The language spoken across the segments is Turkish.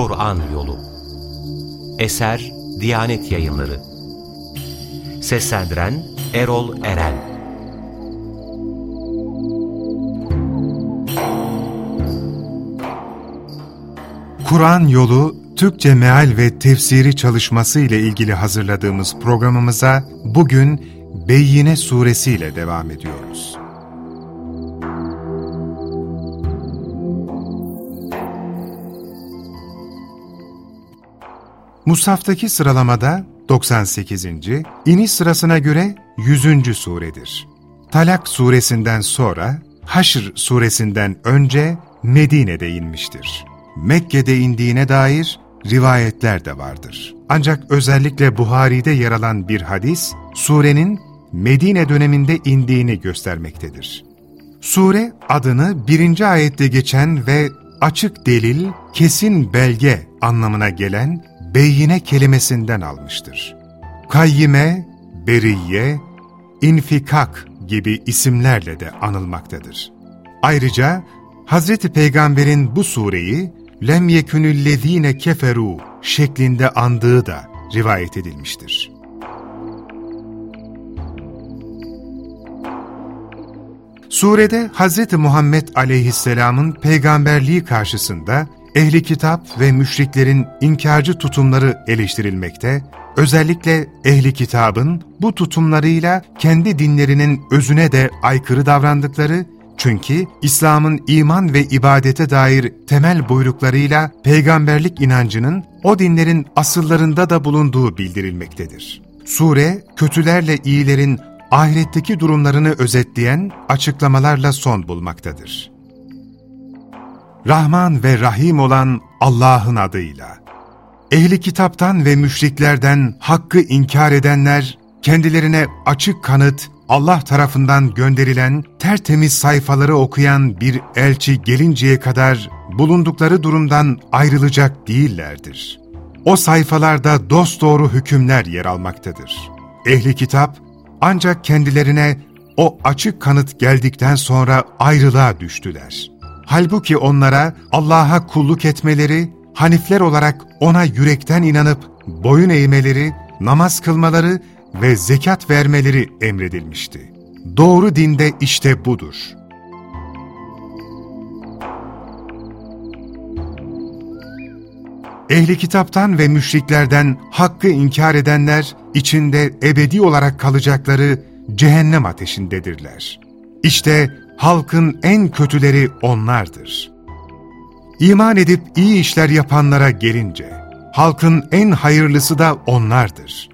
Kur'an Yolu. Eser Diyanet Yayınları. Seslendiren Erol Eren. Kur'an Yolu Türkçe Meal ve Tefsiri çalışması ile ilgili hazırladığımız programımıza bugün Beyyine Suresi ile devam ediyoruz. Musaf'taki sıralamada 98. iniş sırasına göre 100. suredir. Talak suresinden sonra Haşr suresinden önce Medine'de inmiştir. Mekke'de indiğine dair rivayetler de vardır. Ancak özellikle Buhari'de yer alan bir hadis, surenin Medine döneminde indiğini göstermektedir. Sure adını birinci ayette geçen ve açık delil, kesin belge anlamına gelen beyine kelimesinden almıştır. Kayyime, beriye, infikak gibi isimlerle de anılmaktadır. Ayrıca Hz. Peygamber'in bu sureyi lem yekünüllezine keferu şeklinde andığı da rivayet edilmiştir. Surede Hz. Muhammed aleyhisselamın peygamberliği karşısında ehli kitap ve müşriklerin inkarcı tutumları eleştirilmekte, özellikle ehli kitabın bu tutumlarıyla kendi dinlerinin özüne de aykırı davrandıkları, çünkü İslam'ın iman ve ibadete dair temel buyruklarıyla peygamberlik inancının o dinlerin asıllarında da bulunduğu bildirilmektedir. Sure, kötülerle iyilerin ahiretteki durumlarını özetleyen açıklamalarla son bulmaktadır. Rahman ve Rahim olan Allah'ın adıyla. Ehli kitaptan ve müşriklerden hakkı inkar edenler, kendilerine açık kanıt, Allah tarafından gönderilen tertemiz sayfaları okuyan bir elçi gelinceye kadar bulundukları durumdan ayrılacak değillerdir. O sayfalarda dosdoğru hükümler yer almaktadır. Ehli kitap ancak kendilerine o açık kanıt geldikten sonra ayrılığa düştüler. Halbuki onlara Allah'a kulluk etmeleri, hanifler olarak ona yürekten inanıp boyun eğmeleri, namaz kılmaları ve zekat vermeleri emredilmişti. Doğru dinde işte budur. Ehli kitaptan ve müşriklerden hakkı inkar edenler, içinde ebedi olarak kalacakları cehennem ateşindedirler. İşte halkın en kötüleri onlardır. İman edip iyi işler yapanlara gelince, halkın en hayırlısı da onlardır.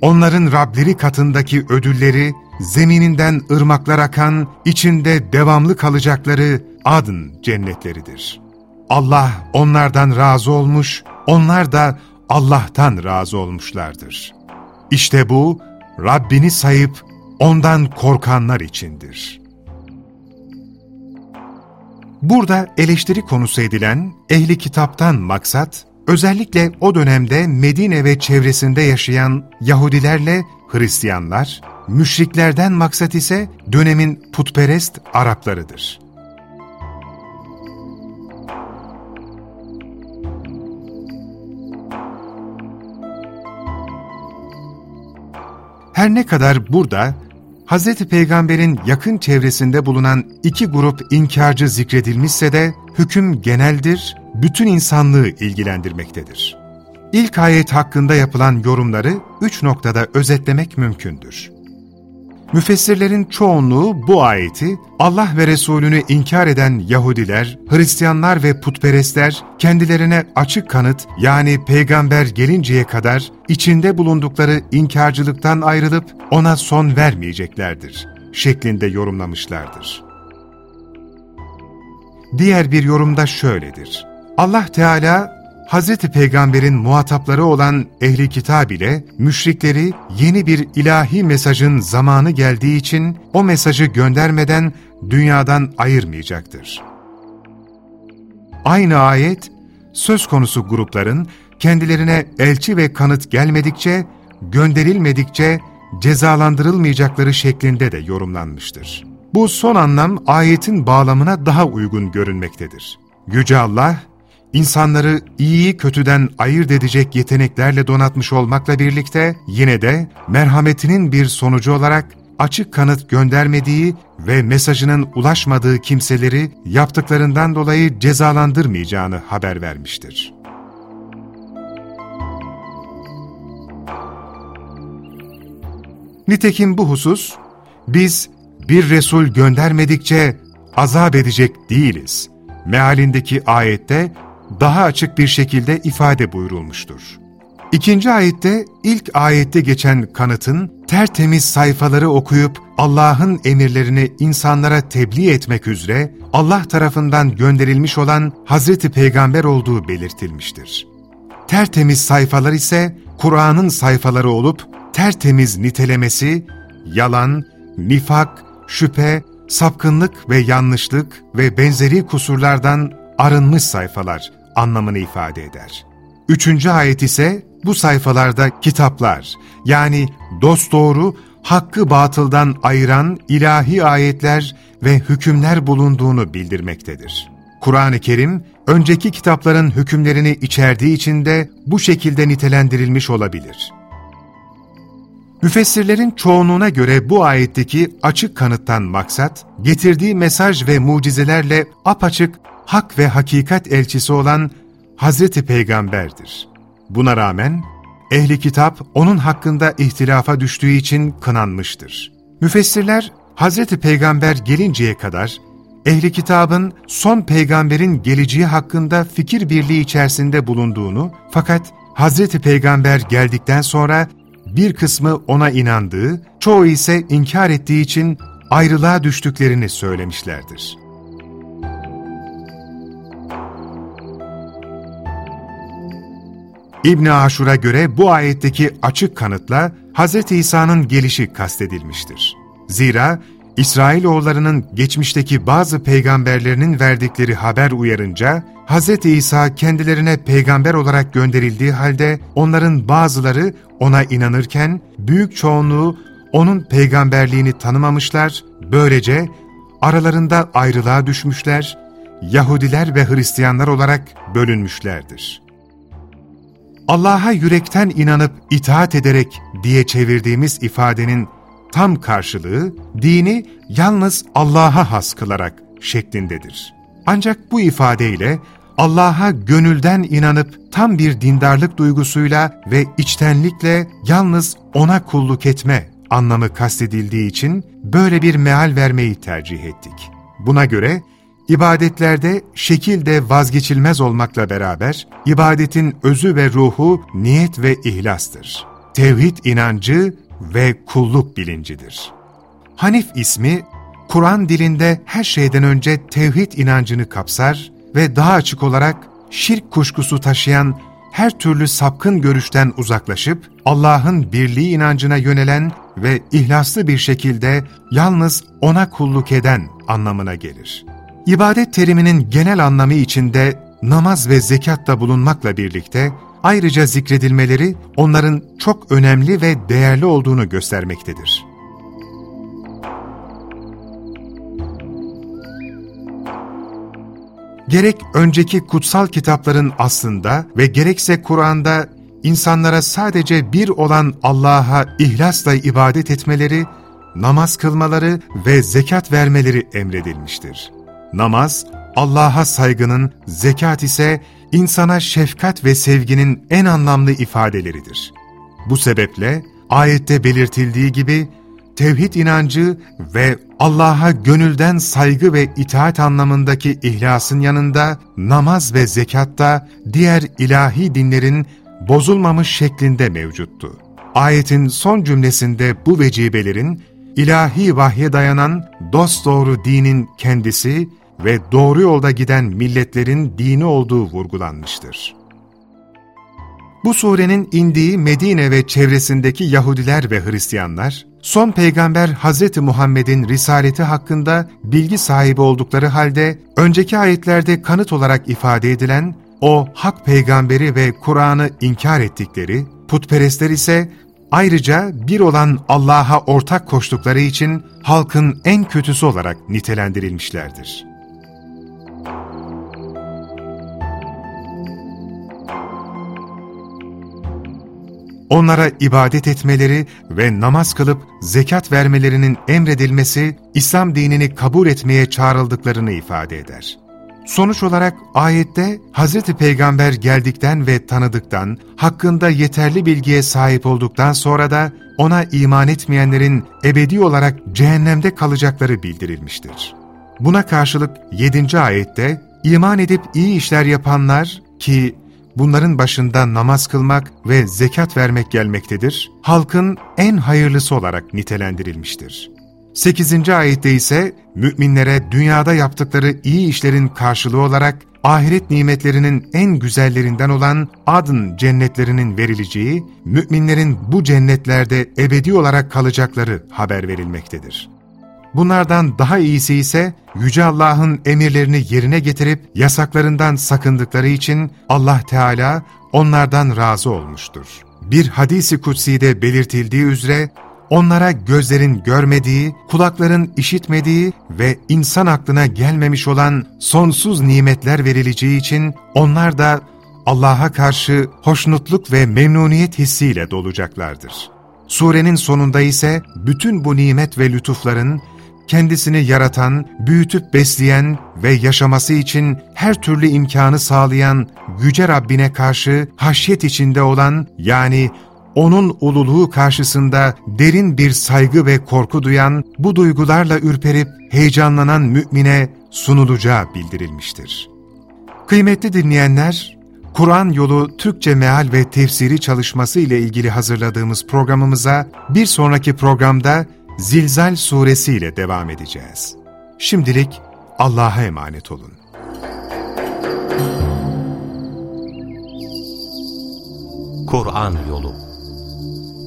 Onların Rableri katındaki ödülleri, zemininden ırmaklar akan, içinde devamlı kalacakları adın cennetleridir. Allah onlardan razı olmuş, onlar da Allah'tan razı olmuşlardır. İşte bu, Rabbini sayıp ondan korkanlar içindir.'' Burada eleştiri konusu edilen ehli kitaptan maksat, özellikle o dönemde Medine ve çevresinde yaşayan Yahudilerle Hristiyanlar, müşriklerden maksat ise dönemin putperest Araplarıdır. Her ne kadar burada Hz. Peygamber'in yakın çevresinde bulunan iki grup inkarcı zikredilmişse de hüküm geneldir, bütün insanlığı ilgilendirmektedir. İlk ayet hakkında yapılan yorumları üç noktada özetlemek mümkündür. Müfessirlerin çoğunluğu bu ayeti Allah ve Resulünü inkar eden Yahudiler, Hristiyanlar ve putperestler kendilerine açık kanıt yani peygamber gelinceye kadar içinde bulundukları inkarcılıktan ayrılıp ona son vermeyeceklerdir şeklinde yorumlamışlardır. Diğer bir yorumda şöyledir. Allah Teala Hz. Peygamber'in muhatapları olan ehli kitab ile müşrikleri yeni bir ilahi mesajın zamanı geldiği için o mesajı göndermeden dünyadan ayırmayacaktır. Aynı ayet, söz konusu grupların kendilerine elçi ve kanıt gelmedikçe, gönderilmedikçe cezalandırılmayacakları şeklinde de yorumlanmıştır. Bu son anlam ayetin bağlamına daha uygun görünmektedir. Yüce Allah, insanları iyiyi kötüden ayırt edecek yeteneklerle donatmış olmakla birlikte yine de merhametinin bir sonucu olarak açık kanıt göndermediği ve mesajının ulaşmadığı kimseleri yaptıklarından dolayı cezalandırmayacağını haber vermiştir. Nitekim bu husus, biz bir Resul göndermedikçe azap edecek değiliz. Mealindeki ayette daha açık bir şekilde ifade buyurulmuştur. İkinci ayette ilk ayette geçen kanıtın tertemiz sayfaları okuyup Allah'ın emirlerini insanlara tebliğ etmek üzere Allah tarafından gönderilmiş olan Hazreti Peygamber olduğu belirtilmiştir. Tertemiz sayfalar ise Kur'an'ın sayfaları olup tertemiz nitelemesi, yalan, nifak, şüphe, sapkınlık ve yanlışlık ve benzeri kusurlardan arınmış sayfalar anlamını ifade eder. Üçüncü ayet ise bu sayfalarda kitaplar yani dosdoğru, hakkı batıldan ayıran ilahi ayetler ve hükümler bulunduğunu bildirmektedir. Kur'an-ı Kerim, önceki kitapların hükümlerini içerdiği için de bu şekilde nitelendirilmiş olabilir. Müfessirlerin çoğunluğuna göre bu ayetteki açık kanıttan maksat, getirdiği mesaj ve mucizelerle apaçık hak ve hakikat elçisi olan Hazreti Peygamber'dir. Buna rağmen ehli kitap onun hakkında ihtilafa düştüğü için kınanmıştır. Müfessirler Hazreti Peygamber gelinceye kadar ehli kitabın son peygamberin geleceği hakkında fikir birliği içerisinde bulunduğunu fakat Hazreti Peygamber geldikten sonra bir kısmı ona inandığı, çoğu ise inkar ettiği için ayrılığa düştüklerini söylemişlerdir. İbn Aşur'a göre bu ayetteki açık kanıtla Hz. İsa'nın gelişi kastedilmiştir. Zira İsrailoğullarının geçmişteki bazı peygamberlerinin verdikleri haber uyarınca, Hz. İsa kendilerine peygamber olarak gönderildiği halde onların bazıları ona inanırken büyük çoğunluğu onun peygamberliğini tanımamışlar, böylece aralarında ayrılığa düşmüşler, Yahudiler ve Hristiyanlar olarak bölünmüşlerdir. Allah'a yürekten inanıp itaat ederek diye çevirdiğimiz ifadenin tam karşılığı dini yalnız Allah'a has kılarak şeklindedir. Ancak bu ifadeyle Allah'a gönülden inanıp tam bir dindarlık duygusuyla ve içtenlikle yalnız O'na kulluk etme anlamı kastedildiği için böyle bir meal vermeyi tercih ettik. Buna göre ibadetlerde şekil de vazgeçilmez olmakla beraber ibadetin özü ve ruhu niyet ve ihlastır. Tevhid inancı ve kulluk bilincidir. Hanif ismi, Kur'an dilinde her şeyden önce tevhid inancını kapsar ve daha açık olarak şirk kuşkusu taşıyan her türlü sapkın görüşten uzaklaşıp Allah'ın birliği inancına yönelen ve ihlaslı bir şekilde yalnız O'na kulluk eden anlamına gelir. İbadet teriminin genel anlamı içinde namaz ve zekat da bulunmakla birlikte ayrıca zikredilmeleri onların çok önemli ve değerli olduğunu göstermektedir. Gerek önceki kutsal kitapların aslında ve gerekse Kur'an'da insanlara sadece bir olan Allah'a ihlasla ibadet etmeleri, namaz kılmaları ve zekat vermeleri emredilmiştir. Namaz, Allah'a saygının, zekat ise insana şefkat ve sevginin en anlamlı ifadeleridir. Bu sebeple ayette belirtildiği gibi tevhid inancı ve Allah'a gönülden saygı ve itaat anlamındaki ihlasın yanında namaz ve zekatta diğer ilahi dinlerin bozulmamış şeklinde mevcuttu. Ayetin son cümlesinde bu vecibelerin ilahi vahye dayanan dosdoğru dinin kendisi ve doğru yolda giden milletlerin dini olduğu vurgulanmıştır. Bu surenin indiği Medine ve çevresindeki Yahudiler ve Hristiyanlar, son peygamber Hz. Muhammed'in risaleti hakkında bilgi sahibi oldukları halde, önceki ayetlerde kanıt olarak ifade edilen o hak peygamberi ve Kur'an'ı inkar ettikleri, putperestler ise ayrıca bir olan Allah'a ortak koştukları için halkın en kötüsü olarak nitelendirilmişlerdir. Onlara ibadet etmeleri ve namaz kılıp zekat vermelerinin emredilmesi, İslam dinini kabul etmeye çağrıldıklarını ifade eder. Sonuç olarak ayette Hz. Peygamber geldikten ve tanıdıktan, hakkında yeterli bilgiye sahip olduktan sonra da ona iman etmeyenlerin ebedi olarak cehennemde kalacakları bildirilmiştir. Buna karşılık 7. ayette iman edip iyi işler yapanlar ki bunların başında namaz kılmak ve zekat vermek gelmektedir, halkın en hayırlısı olarak nitelendirilmiştir. 8. ayette ise müminlere dünyada yaptıkları iyi işlerin karşılığı olarak ahiret nimetlerinin en güzellerinden olan adın cennetlerinin verileceği, müminlerin bu cennetlerde ebedi olarak kalacakları haber verilmektedir. Bunlardan daha iyisi ise Yüce Allah'ın emirlerini yerine getirip yasaklarından sakındıkları için Allah Teala onlardan razı olmuştur. Bir hadisi kutsi'de belirtildiği üzere onlara gözlerin görmediği, kulakların işitmediği ve insan aklına gelmemiş olan sonsuz nimetler verileceği için onlar da Allah'a karşı hoşnutluk ve memnuniyet hissiyle dolacaklardır. Surenin sonunda ise bütün bu nimet ve lütufların kendisini yaratan, büyütüp besleyen ve yaşaması için her türlü imkanı sağlayan Yüce Rabbine karşı haşyet içinde olan yani onun ululuğu karşısında derin bir saygı ve korku duyan, bu duygularla ürperip heyecanlanan mümine sunulacağı bildirilmiştir. Kıymetli dinleyenler, Kur'an yolu Türkçe meal ve tefsiri çalışması ile ilgili hazırladığımız programımıza bir sonraki programda Zilzal suresi ile devam edeceğiz. Şimdilik Allah'a emanet olun. Kur'an Yolu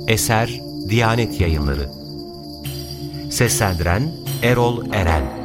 Eser Diyanet Yayınları Seslendiren Erol Eren